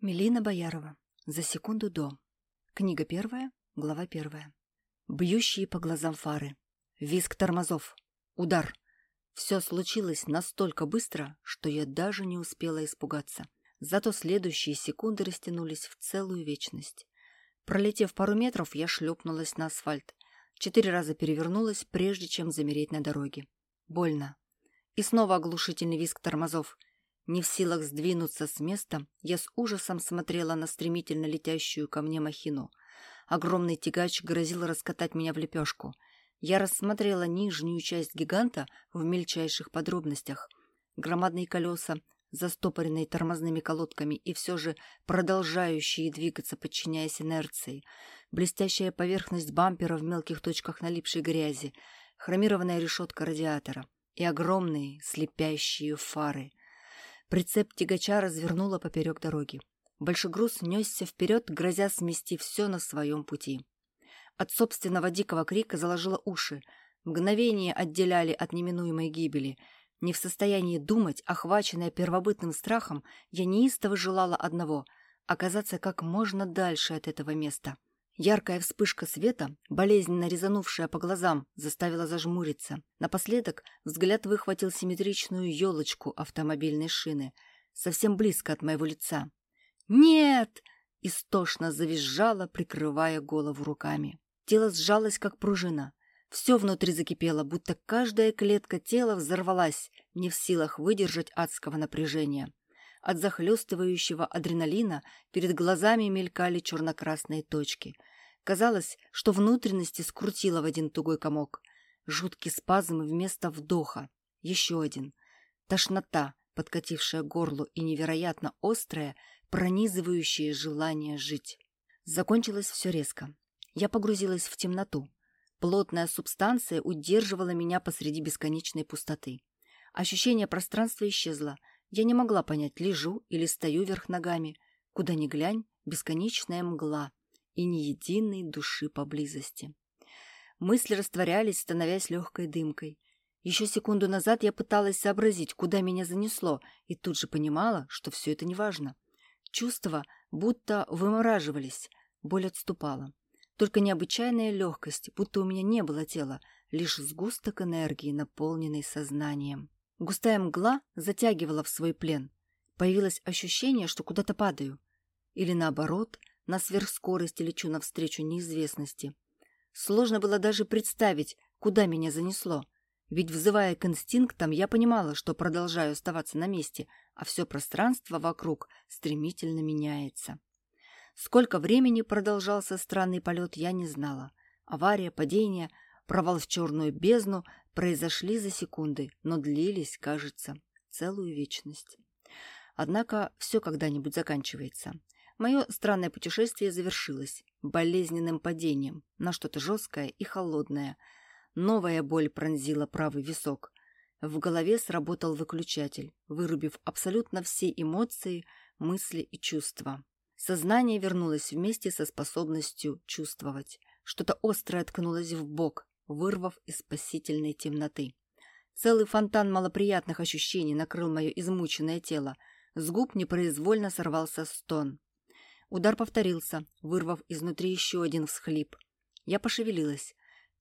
Мелина Боярова. За секунду до. Книга первая, глава первая. Бьющие по глазам фары. Визг тормозов. Удар. Все случилось настолько быстро, что я даже не успела испугаться. Зато следующие секунды растянулись в целую вечность. Пролетев пару метров, я шлепнулась на асфальт. Четыре раза перевернулась, прежде чем замереть на дороге. Больно. И снова оглушительный визг тормозов — не в силах сдвинуться с места, я с ужасом смотрела на стремительно летящую ко мне махину. Огромный тягач грозил раскатать меня в лепешку. Я рассмотрела нижнюю часть гиганта в мельчайших подробностях. Громадные колеса, застопоренные тормозными колодками и все же продолжающие двигаться, подчиняясь инерции. Блестящая поверхность бампера в мелких точках налипшей грязи, хромированная решетка радиатора и огромные слепящие фары — Прицеп тягача развернуло поперек дороги. Большой груз несся вперед, грозя смести все на своем пути. От собственного дикого крика заложило уши. Мгновение отделяли от неминуемой гибели. Не в состоянии думать, охваченная первобытным страхом, я неистово желала одного — оказаться как можно дальше от этого места. Яркая вспышка света, болезненно резанувшая по глазам, заставила зажмуриться. Напоследок взгляд выхватил симметричную елочку автомобильной шины, совсем близко от моего лица. «Нет!» — истошно завизжала, прикрывая голову руками. Тело сжалось, как пружина. Все внутри закипело, будто каждая клетка тела взорвалась, не в силах выдержать адского напряжения. От захлестывающего адреналина перед глазами мелькали черно-красные точки — Казалось, что внутренности скрутило в один тугой комок. Жуткий спазм вместо вдоха. Еще один. Тошнота, подкатившая горлу, и невероятно острое, пронизывающее желание жить. Закончилось все резко. Я погрузилась в темноту. Плотная субстанция удерживала меня посреди бесконечной пустоты. Ощущение пространства исчезло. Я не могла понять, лежу или стою вверх ногами. Куда ни глянь, бесконечная мгла, и ни единой души поблизости. Мысли растворялись, становясь легкой дымкой. Еще секунду назад я пыталась сообразить, куда меня занесло, и тут же понимала, что все это неважно. Чувства будто вымораживались, боль отступала. Только необычайная легкость, будто у меня не было тела, лишь сгусток энергии, наполненный сознанием. Густая мгла затягивала в свой плен. Появилось ощущение, что куда-то падаю. Или наоборот, на сверхскорости лечу навстречу неизвестности. Сложно было даже представить, куда меня занесло. Ведь, взывая к инстинктам, я понимала, что продолжаю оставаться на месте, а все пространство вокруг стремительно меняется. Сколько времени продолжался странный полет, я не знала. Авария, падение, провал в черную бездну произошли за секунды, но длились, кажется, целую вечность. Однако все когда-нибудь заканчивается. Мое странное путешествие завершилось болезненным падением на что-то жесткое и холодное. Новая боль пронзила правый висок. В голове сработал выключатель, вырубив абсолютно все эмоции, мысли и чувства. Сознание вернулось вместе со способностью чувствовать. Что-то острое ткнулось в бок, вырвав из спасительной темноты. Целый фонтан малоприятных ощущений накрыл мое измученное тело. С губ непроизвольно сорвался стон. Удар повторился, вырвав изнутри еще один всхлип. Я пошевелилась.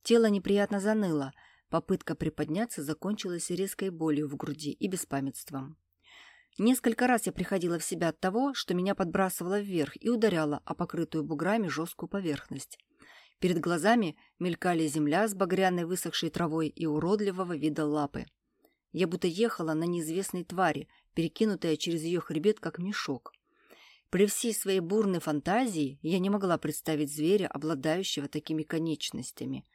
Тело неприятно заныло. Попытка приподняться закончилась резкой болью в груди и беспамятством. Несколько раз я приходила в себя от того, что меня подбрасывало вверх и ударяло о покрытую буграми жесткую поверхность. Перед глазами мелькали земля с багряной высохшей травой и уродливого вида лапы. Я будто ехала на неизвестной твари, перекинутая через ее хребет, как мешок. При всей своей бурной фантазии я не могла представить зверя, обладающего такими конечностями.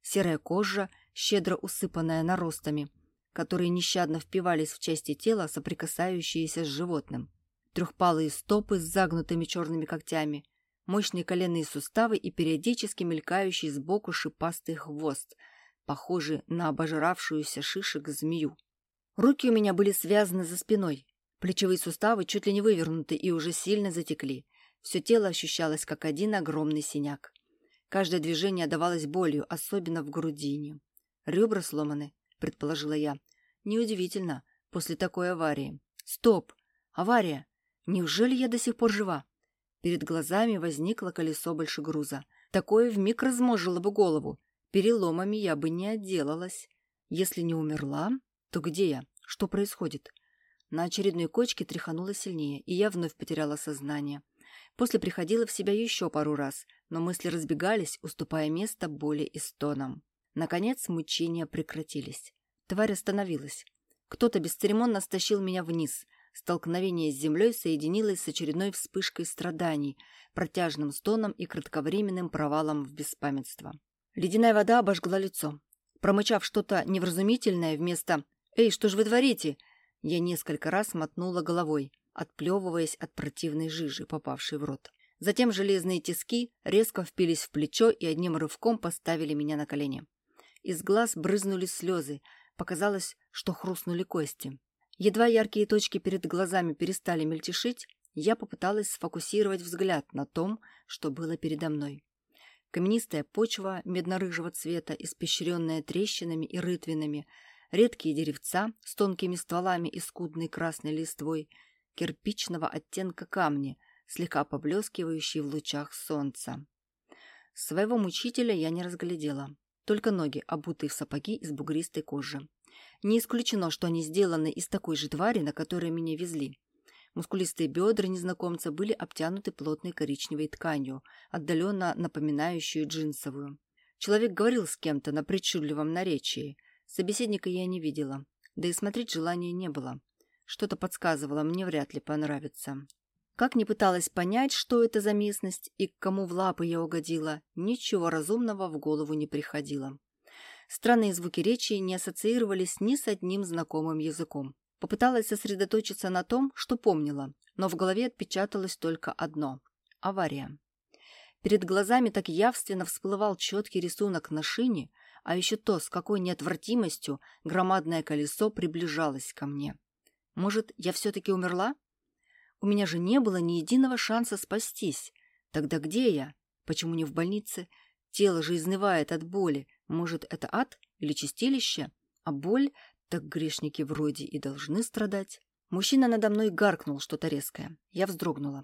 Серая кожа, щедро усыпанная наростами, которые нещадно впивались в части тела, соприкасающиеся с животным. Трехпалые стопы с загнутыми черными когтями, мощные коленные суставы и периодически мелькающий сбоку шипастый хвост, похожий на обожравшуюся шишек змею. Руки у меня были связаны за спиной, Плечевые суставы чуть ли не вывернуты и уже сильно затекли. Все тело ощущалось, как один огромный синяк. Каждое движение давалось болью, особенно в грудине. «Ребра сломаны», — предположила я. «Неудивительно, после такой аварии». «Стоп! Авария!» Неужели я до сих пор жива? Перед глазами возникло колесо большегруза. Такое вмиг разможило бы голову. Переломами я бы не отделалась. Если не умерла, то где я? Что происходит? На очередной кочке тряхануло сильнее, и я вновь потеряла сознание. После приходила в себя еще пару раз, но мысли разбегались, уступая место боли и стонам. Наконец мучения прекратились. Тварь остановилась. Кто-то бесцеремонно стащил меня вниз. Столкновение с землей соединилось с очередной вспышкой страданий, протяжным стоном и кратковременным провалом в беспамятство. Ледяная вода обожгла лицо. Промычав что-то невразумительное вместо «Эй, что ж вы творите?» Я несколько раз мотнула головой, отплевываясь от противной жижи, попавшей в рот. Затем железные тиски резко впились в плечо и одним рывком поставили меня на колени. Из глаз брызнули слезы, показалось, что хрустнули кости. Едва яркие точки перед глазами перестали мельтешить, я попыталась сфокусировать взгляд на том, что было передо мной. Каменистая почва медно-рыжего цвета, испещренная трещинами и рытвинами, редкие деревца с тонкими стволами и скудной красной листвой, кирпичного оттенка камни, слегка поблескивающие в лучах солнца. Своего мучителя я не разглядела, только ноги, обутые в сапоги из бугристой кожи. Не исключено, что они сделаны из такой же твари, на которой меня везли. Мускулистые бедра незнакомца были обтянуты плотной коричневой тканью, отдаленно напоминающую джинсовую. Человек говорил с кем-то на причудливом наречии – Собеседника я не видела, да и смотреть желания не было. Что-то подсказывало, мне вряд ли понравится. Как ни пыталась понять, что это за местность и к кому в лапы я угодила, ничего разумного в голову не приходило. Странные звуки речи не ассоциировались ни с одним знакомым языком. Попыталась сосредоточиться на том, что помнила, но в голове отпечаталось только одно – авария. Перед глазами так явственно всплывал четкий рисунок на шине, а еще то, с какой неотвратимостью громадное колесо приближалось ко мне. Может, я все-таки умерла? У меня же не было ни единого шанса спастись. Тогда где я? Почему не в больнице? Тело же изнывает от боли. Может, это ад или чистилище? А боль? Так грешники вроде и должны страдать. Мужчина надо мной гаркнул что-то резкое. Я вздрогнула.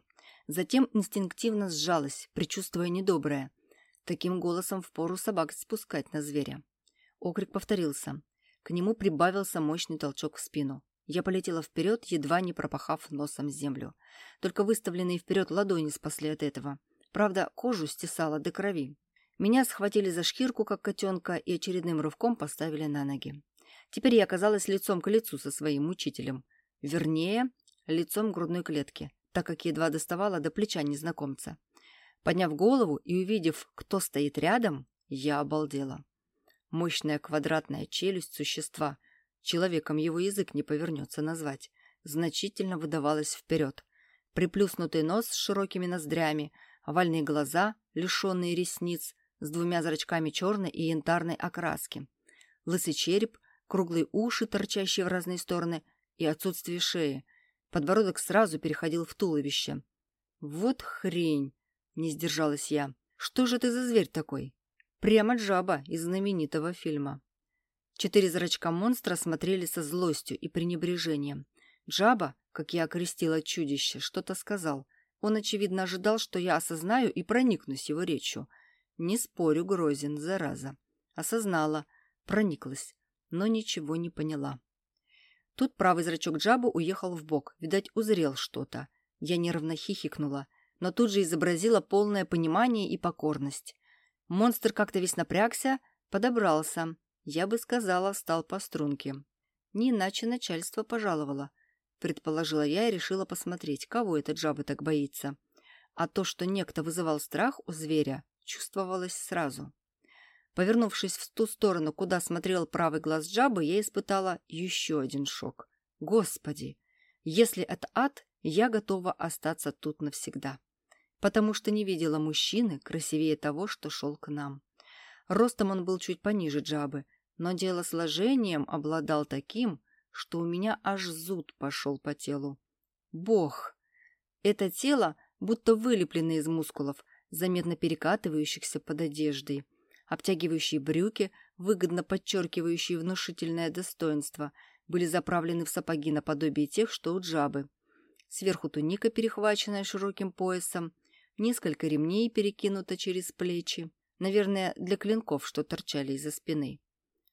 Затем инстинктивно сжалась, предчувствуя недоброе. Таким голосом впору собак спускать на зверя. Окрик повторился. К нему прибавился мощный толчок в спину. Я полетела вперед, едва не пропахав носом землю. Только выставленные вперед ладони спасли от этого. Правда, кожу стесала до крови. Меня схватили за шкирку, как котенка, и очередным рывком поставили на ноги. Теперь я оказалась лицом к лицу со своим учителем. Вернее, лицом грудной клетке, так как едва доставала до плеча незнакомца. Подняв голову и увидев, кто стоит рядом, я обалдела. Мощная квадратная челюсть существа, человеком его язык не повернется назвать, значительно выдавалась вперед. Приплюснутый нос с широкими ноздрями, овальные глаза, лишенные ресниц, с двумя зрачками черной и янтарной окраски, лысый череп, круглые уши, торчащие в разные стороны, и отсутствие шеи. Подбородок сразу переходил в туловище. Вот хрень! Не сдержалась я. «Что же ты за зверь такой?» Прямо джаба из знаменитого фильма. Четыре зрачка монстра смотрели со злостью и пренебрежением. Джаба, как я окрестила чудище, что-то сказал. Он, очевидно, ожидал, что я осознаю и проникнусь его речью. Не спорю, грозен, зараза. Осознала, прониклась, но ничего не поняла. Тут правый зрачок Джабы уехал в бок, видать, узрел что-то. Я нервно хихикнула но тут же изобразила полное понимание и покорность. Монстр как-то весь напрягся, подобрался. Я бы сказала, встал по струнке. Не иначе начальство пожаловало. Предположила я и решила посмотреть, кого этот жаба так боится. А то, что некто вызывал страх у зверя, чувствовалось сразу. Повернувшись в ту сторону, куда смотрел правый глаз жабы, я испытала еще один шок. Господи! Если это ад, я готова остаться тут навсегда потому что не видела мужчины красивее того, что шел к нам. Ростом он был чуть пониже Джабы, но делосложением обладал таким, что у меня аж зуд пошел по телу. Бог! Это тело будто вылеплено из мускулов, заметно перекатывающихся под одеждой. Обтягивающие брюки, выгодно подчеркивающие внушительное достоинство, были заправлены в сапоги наподобие тех, что у Джабы. Сверху туника, перехваченная широким поясом, несколько ремней перекинуто через плечи, наверное, для клинков, что торчали из-за спины.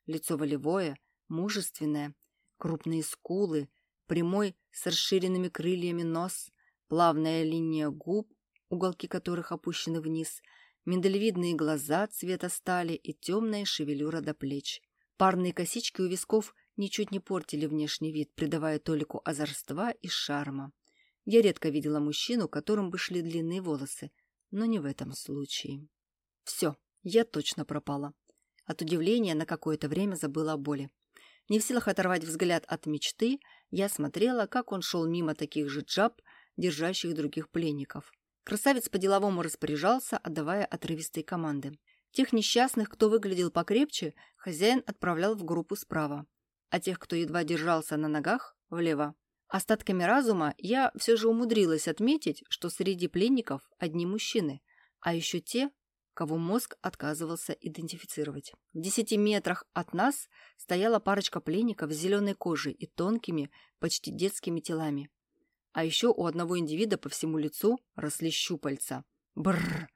Лицо волевое, мужественное, крупные скулы, прямой с расширенными крыльями нос, плавная линия губ, уголки которых опущены вниз, миндалевидные глаза цвета стали и темная шевелюра до плеч. Парные косички у висков ничуть не портили внешний вид, придавая толику озорства и шарма. Я редко видела мужчину, которым бы шли длинные волосы, но не в этом случае. Все, я точно пропала. От удивления на какое-то время забыла о боли. Не в силах оторвать взгляд от мечты, я смотрела, как он шел мимо таких же джаб, держащих других пленников. Красавец по-деловому распоряжался, отдавая отрывистые команды. Тех несчастных, кто выглядел покрепче, хозяин отправлял в группу справа, а тех, кто едва держался на ногах, влево. Остатками разума я все же умудрилась отметить, что среди пленников одни мужчины, а еще те, кого мозг отказывался идентифицировать. В десяти метрах от нас стояла парочка пленников с зеленой кожей и тонкими, почти детскими телами. А еще у одного индивида по всему лицу росли щупальца. Бррр!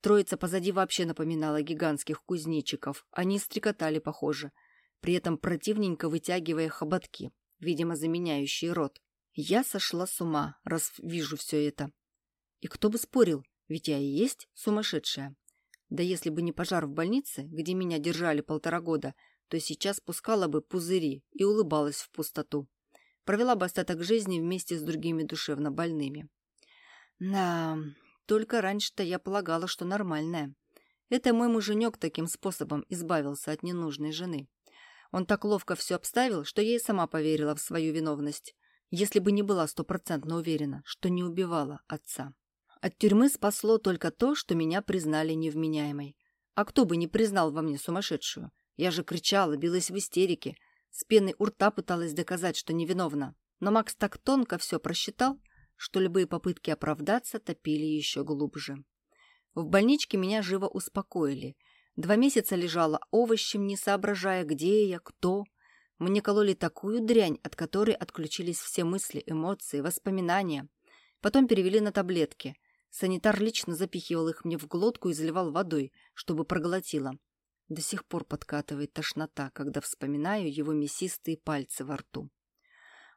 Троица позади вообще напоминала гигантских кузнечиков. Они стрекотали, похоже, при этом противненько вытягивая хоботки, видимо, заменяющие рот. Я сошла с ума, раз вижу все это. И кто бы спорил, ведь я и есть сумасшедшая. Да если бы не пожар в больнице, где меня держали полтора года, то сейчас пускала бы пузыри и улыбалась в пустоту. Провела бы остаток жизни вместе с другими душевно больными. Да, только раньше-то я полагала, что нормальная. Это мой муженек таким способом избавился от ненужной жены. Он так ловко все обставил, что я и сама поверила в свою виновность, если бы не была стопроцентно уверена, что не убивала отца. От тюрьмы спасло только то, что меня признали невменяемой. А кто бы не признал во мне сумасшедшую? Я же кричала, билась в истерике, с пеной у рта пыталась доказать, что невиновна. Но Макс так тонко все просчитал, что любые попытки оправдаться топили еще глубже. В больничке меня живо успокоили. Два месяца лежала овощем, не соображая, где я, кто. Мне кололи такую дрянь, от которой отключились все мысли, эмоции, воспоминания. Потом перевели на таблетки – Санитар лично запихивал их мне в глотку и заливал водой, чтобы проглотила. До сих пор подкатывает тошнота, когда вспоминаю его мясистые пальцы во рту.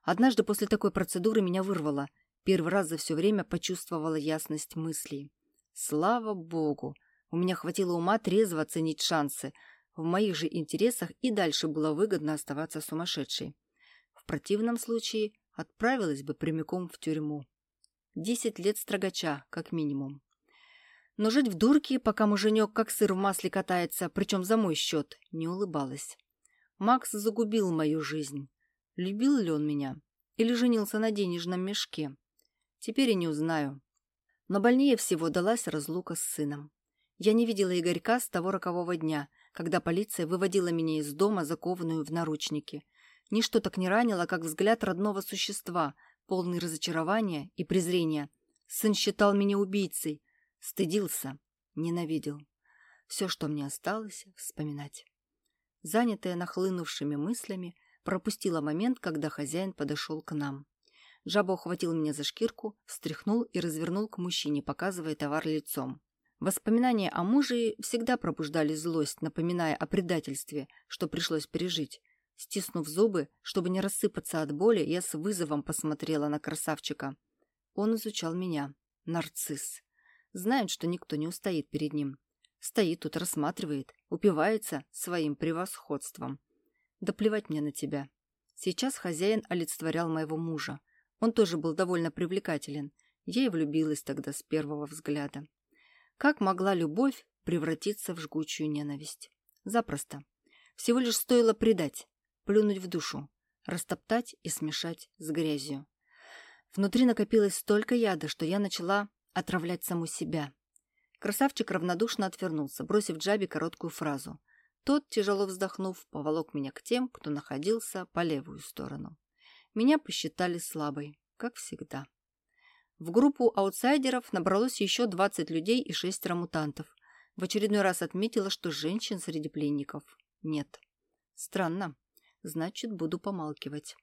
Однажды после такой процедуры меня вырвало. Первый раз за все время почувствовала ясность мыслей. Слава богу! У меня хватило ума трезво оценить шансы. В моих же интересах и дальше было выгодно оставаться сумасшедшей. В противном случае отправилась бы прямиком в тюрьму. Десять лет строгача, как минимум. Но жить в дурке, пока муженек как сыр в масле катается, причем за мой счет, не улыбалась. Макс загубил мою жизнь. Любил ли он меня? Или женился на денежном мешке? Теперь я не узнаю. Но больнее всего далась разлука с сыном. Я не видела Игорька с того рокового дня, когда полиция выводила меня из дома, закованную в наручники. Ничто так не ранило, как взгляд родного существа — полный разочарования и презрения. Сын считал меня убийцей, стыдился, ненавидел. Все, что мне осталось, вспоминать. Занятая нахлынувшими мыслями, пропустила момент, когда хозяин подошел к нам. Жаба ухватил меня за шкирку, встряхнул и развернул к мужчине, показывая товар лицом. Воспоминания о муже всегда пробуждали злость, напоминая о предательстве, что пришлось пережить. Стиснув зубы, чтобы не рассыпаться от боли, я с вызовом посмотрела на красавчика. Он изучал меня. Нарцисс. Знает, что никто не устоит перед ним. Стоит тут, рассматривает, упивается своим превосходством. Да плевать мне на тебя. Сейчас хозяин олицетворял моего мужа. Он тоже был довольно привлекателен. Я и влюбилась тогда с первого взгляда. Как могла любовь превратиться в жгучую ненависть? Запросто. Всего лишь стоило предать, плюнуть в душу, растоптать и смешать с грязью. Внутри накопилось столько яда, что я начала отравлять саму себя. Красавчик равнодушно отвернулся, бросив Джаби короткую фразу. Тот, тяжело вздохнув, поволок меня к тем, кто находился по левую сторону. Меня посчитали слабой, как всегда. В группу аутсайдеров набралось еще 20 людей и шестеро мутантов. В очередной раз отметила, что женщин среди пленников нет. Странно значит, буду помалкивать.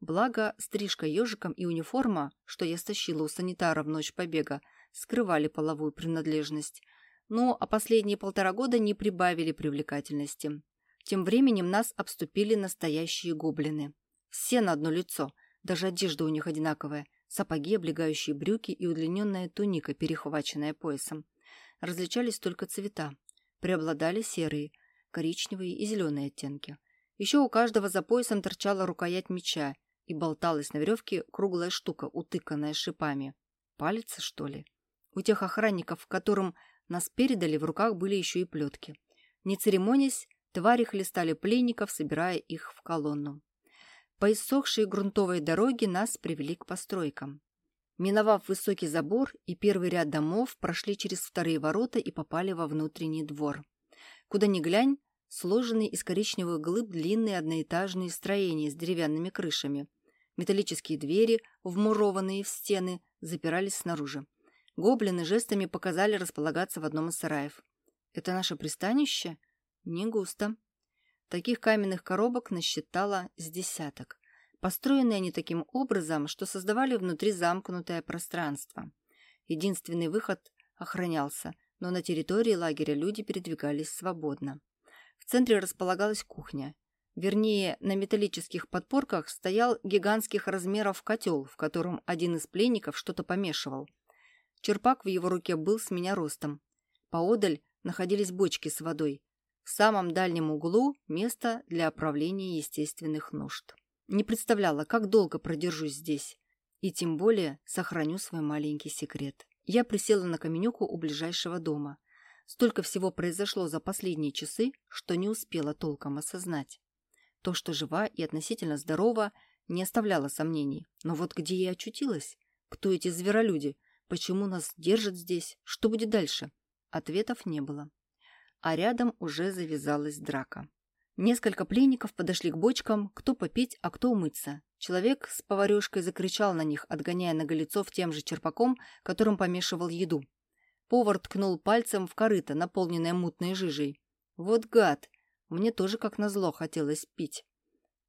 Благо, стрижка ежиком и униформа, что я стащила у санитара в ночь побега, скрывали половую принадлежность. Ну, а последние полтора года не прибавили привлекательности. Тем временем нас обступили настоящие гоблины. Все на одно лицо, даже одежда у них одинаковая, сапоги, облегающие брюки и удлиненная туника, перехваченная поясом. Различались только цвета. Преобладали серые, коричневые и зеленые оттенки. Еще у каждого за поясом торчала рукоять меча, и болталась на веревке круглая штука, утыканная шипами. Палец, что ли? У тех охранников, которым нас передали, в руках были еще и плетки. Не церемонясь, твари хлестали пленников, собирая их в колонну. По иссохшей грунтовой дороге нас привели к постройкам. Миновав высокий забор и первый ряд домов, прошли через вторые ворота и попали во внутренний двор. Куда ни глянь, сложенные из коричневых глыб длинные одноэтажные строения с деревянными крышами. Металлические двери, вмурованные в стены, запирались снаружи. Гоблины жестами показали располагаться в одном из сараев. «Это наше пристанище?» «Не густо». Таких каменных коробок насчитала с десяток. Построены они таким образом, что создавали внутри замкнутое пространство. Единственный выход охранялся, но на территории лагеря люди передвигались свободно. В центре располагалась кухня. Вернее, на металлических подпорках стоял гигантских размеров котел, в котором один из пленников что-то помешивал. Черпак в его руке был с меня ростом. Поодаль находились бочки с водой. В самом дальнем углу место для оправления естественных нужд. Не представляла, как долго продержусь здесь. И тем более сохраню свой маленький секрет. Я присела на каменюку у ближайшего дома. Столько всего произошло за последние часы, что не успела толком осознать. То, что жива и относительно здорова, не оставляло сомнений. Но вот где я очутилась? Кто эти зверолюди? Почему нас держат здесь? Что будет дальше? Ответов не было. А рядом уже завязалась драка. Несколько пленников подошли к бочкам, кто попить, а кто умыться. Человек с поварешкой закричал на них, отгоняя наголецов тем же черпаком, которым помешивал еду. Повар ткнул пальцем в корыто, наполненное мутной жижей. «Вот гад! Мне тоже, как назло, хотелось пить».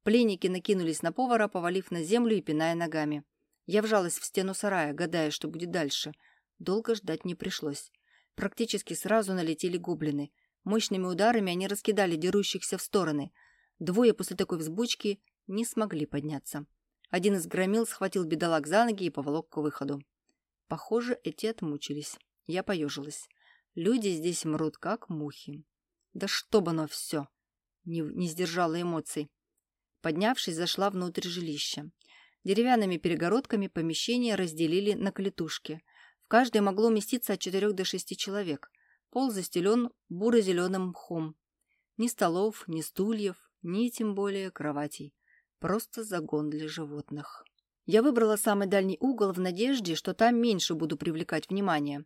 Пленники накинулись на повара, повалив на землю и пиная ногами. Я вжалась в стену сарая, гадая, что будет дальше. Долго ждать не пришлось. Практически сразу налетели гоблины. Мощными ударами они раскидали дерущихся в стороны. Двое после такой взбучки не смогли подняться. Один из громил схватил бедолаг за ноги и поволок к выходу. Похоже, эти отмучились. Я поежилась. Люди здесь мрут, как мухи. Да чтоб оно все! Не, не сдержала эмоций. Поднявшись, зашла внутрь жилища. Деревянными перегородками помещение разделили на клетушки. В каждой могло уместиться от четырех до шести человек. Пол застелен буро-зеленым мхом. Ни столов, ни стульев, ни тем более кроватей. Просто загон для животных. Я выбрала самый дальний угол в надежде, что там меньше буду привлекать внимание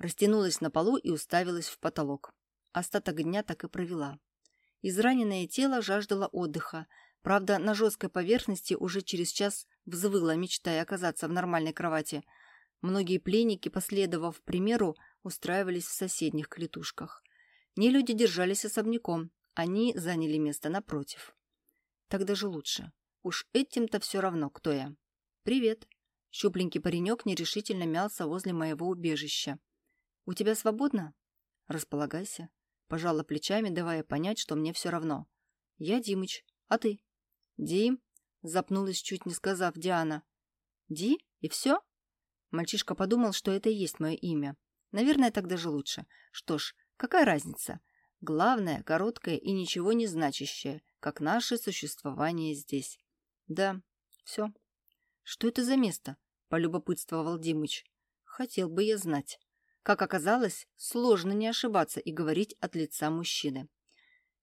растянулась на полу и уставилась в потолок. Остаток дня так и провела. Израненное тело жаждало отдыха. Правда, на жесткой поверхности уже через час взвыла, мечтая оказаться в нормальной кровати. Многие пленники, последовав примеру, устраивались в соседних клетушках. Не люди держались особняком, они заняли место напротив. Так даже лучше. Уж этим-то все равно, кто я. «Привет». Щупленький паренек нерешительно мялся возле моего убежища. «У тебя свободно?» «Располагайся», — пожала плечами, давая понять, что мне все равно. «Я Димыч. А ты?» «Дим?» — запнулась, чуть не сказав Диана. «Ди? И все?» Мальчишка подумал, что это и есть мое имя. Наверное, так даже лучше. Что ж, какая разница? Главное, короткое и ничего не значащее, как наше существование здесь. Да, все. Что это за место? Полюбопытствовал Димыч. Хотел бы я знать. Как оказалось, сложно не ошибаться и говорить от лица мужчины.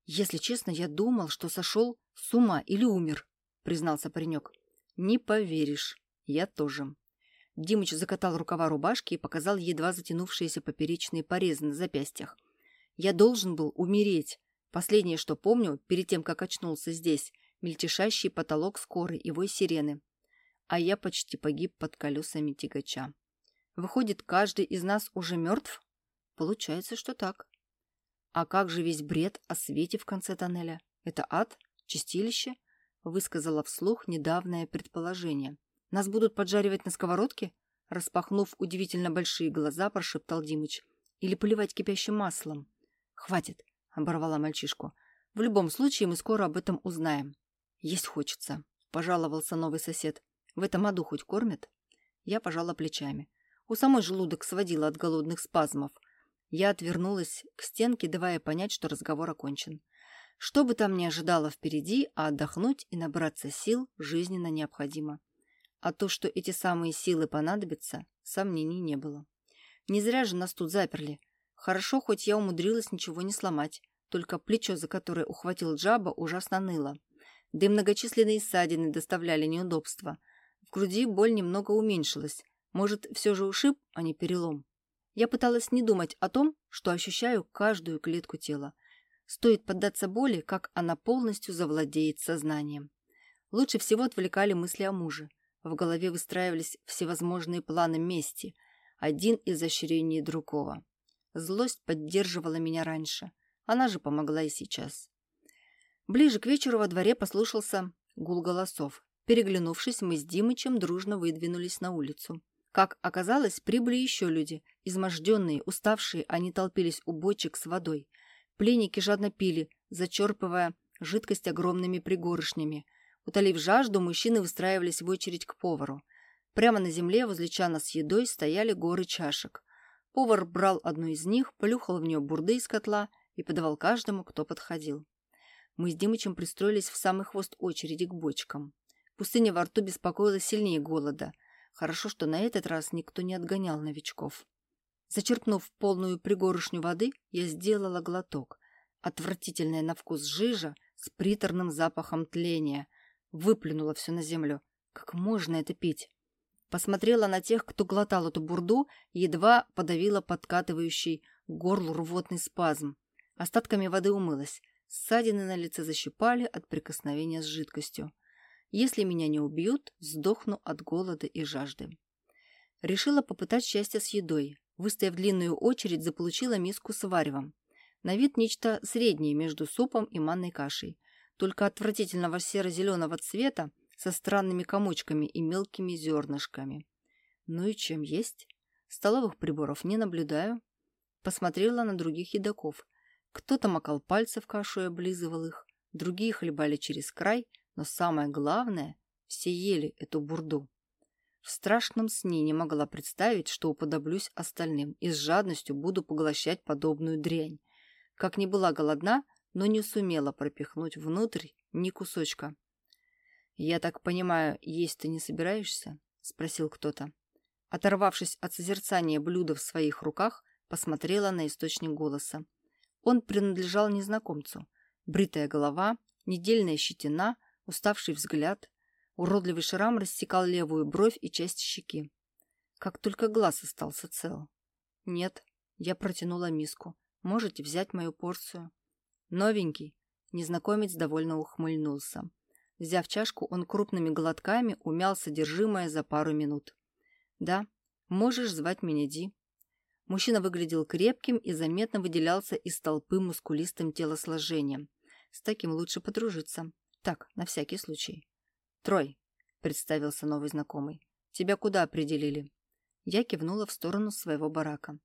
«Если честно, я думал, что сошел с ума или умер», — признался паренек. «Не поверишь. Я тоже». Димыч закатал рукава рубашки и показал едва затянувшиеся поперечные порезы на запястьях. «Я должен был умереть. Последнее, что помню, перед тем, как очнулся здесь, мельтешащий потолок скорой вой сирены. А я почти погиб под колесами тягача. Выходит, каждый из нас уже мертв? Получается, что так. А как же весь бред о свете в конце тоннеля? Это ад? Чистилище? высказала вслух недавнее предположение. «Нас будут поджаривать на сковородке?» Распахнув удивительно большие глаза, прошептал Димыч. «Или поливать кипящим маслом?» «Хватит», — оборвала мальчишку. «В любом случае мы скоро об этом узнаем». «Есть хочется», — пожаловался новый сосед. «В этом аду хоть кормят?» Я пожала плечами. У самой желудок сводила от голодных спазмов. Я отвернулась к стенке, давая понять, что разговор окончен. Что бы там ни ожидало впереди, а отдохнуть и набраться сил жизненно необходимо. А то, что эти самые силы понадобятся, сомнений не было. Не зря же нас тут заперли. Хорошо, хоть я умудрилась ничего не сломать, только плечо, за которое ухватил Джаба, ужасно ныло. Да и многочисленные ссадины доставляли неудобства. В груди боль немного уменьшилась. Может, все же ушиб, а не перелом. Я пыталась не думать о том, что ощущаю каждую клетку тела. Стоит поддаться боли, как она полностью завладеет сознанием. Лучше всего отвлекали мысли о муже. В голове выстраивались всевозможные планы мести, один из ощрений другого. Злость поддерживала меня раньше. Она же помогла и сейчас. Ближе к вечеру во дворе послушался гул голосов. Переглянувшись, мы с Димычем дружно выдвинулись на улицу. Как оказалось, прибыли еще люди. Изможденные, уставшие, они толпились у бочек с водой. Пленники жадно пили, зачерпывая жидкость огромными пригоршнями. Утолив жажду, мужчины выстраивались в очередь к повару. Прямо на земле возле чана с едой стояли горы чашек. Повар брал одну из них, плюхал в нее бурды из котла и подавал каждому, кто подходил. Мы с Димычем пристроились в самый хвост очереди к бочкам. Пустыня во рту беспокоила сильнее голода. Хорошо, что на этот раз никто не отгонял новичков. Зачерпнув полную пригоршню воды, я сделала глоток. Отвратительная на вкус жижа с приторным запахом тления. Выплюнула все на землю. Как можно это пить? Посмотрела на тех, кто глотал эту бурду, едва подавила подкатывающий горлу рвотный спазм. Остатками воды умылась. Ссадины на лице защипали от прикосновения с жидкостью. Если меня не убьют, сдохну от голода и жажды. Решила попытать счастье с едой. Выстояв длинную очередь, заполучила миску с варевом. На вид нечто среднее между супом и манной кашей. Только отвратительного серо-зеленого цвета со странными комочками и мелкими зернышками. Ну и чем есть? Столовых приборов не наблюдаю. Посмотрела на других едоков. Кто-то макал пальцы в кашу и облизывал их, другие хлебали через край, но самое главное, все ели эту бурду. В страшном сне не могла представить, что уподоблюсь остальным и с жадностью буду поглощать подобную дрянь. Как не была голодна, но не сумела пропихнуть внутрь ни кусочка. «Я так понимаю, есть ты не собираешься?» — спросил кто-то. Оторвавшись от созерцания блюда в своих руках, посмотрела на источник голоса. Он принадлежал незнакомцу. Бритая голова, недельная щетина, уставший взгляд, Уродливый шрам рассекал левую бровь и часть щеки. Как только глаз остался цел. «Нет», — я протянула миску. «Можете взять мою порцию». «Новенький», — незнакомец довольно ухмыльнулся. Взяв чашку, он крупными глотками умял содержимое за пару минут. «Да, можешь звать меня Ди». Мужчина выглядел крепким и заметно выделялся из толпы мускулистым телосложением. С таким лучше подружиться. Так, на всякий случай. «Трой», — представился новый знакомый. «Тебя куда определили?» Я кивнула в сторону своего барака.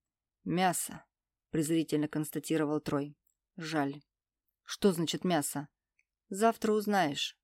«Мясо», — презрительно констатировал Трой. «Жаль». «Что значит мясо?» «Завтра узнаешь».